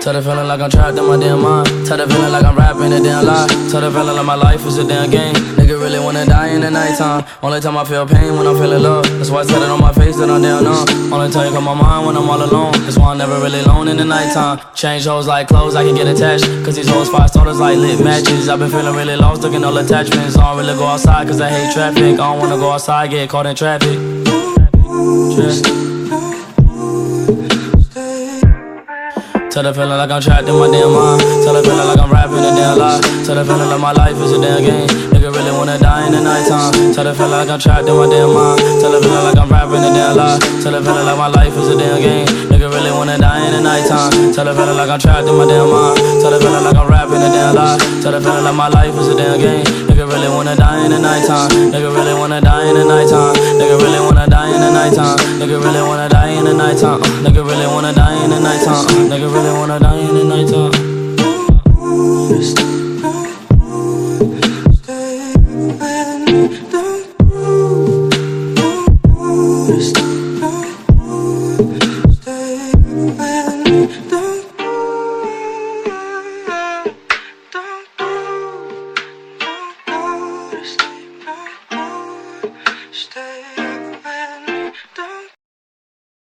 Tell the feeling like I'm trapped in my damn mind. Tell the feeling like I'm rapping a damn lie. Tell the feeling like my life is a damn game. Nigga really wanna die in the nighttime. Only time I feel pain when I'm feeling love. That's why I said it on my face that I'm down numb. Only time you come my mind when I'm all alone. That's why I'm never really alone in the nighttime. Change hoes like clothes, I can get attached. Cause these hoes five starters like lit matches. I've been feeling really lost, looking all attachments. I don't really go outside cause I hate traffic. I don't wanna go outside, get caught in traffic. Yeah. Tell the feeling like I'm trapped in my damn mind. Tell the feeling like I'm rapping a damn lie. Tell the feeling like my life is a damn game. Nigga really wanna die in the nighttime. Tell the feeling like I'm trapped in my damn mind. Tell the feeling like I'm rapping a damn lie. Tell the feeling like my life is a damn game. Nigga really wanna die in the nighttime. Tell the feeling like I'm trapped in my damn mind. Tell the feeling like I'm rapping a damn lie. Tell the feeling like my life is a damn game. Nigga really wanna die in the nighttime. Nigga really wanna die in the nighttime. Nigga really wanna die in the nighttime. Nigga really wanna die in the nighttime. I in the night time.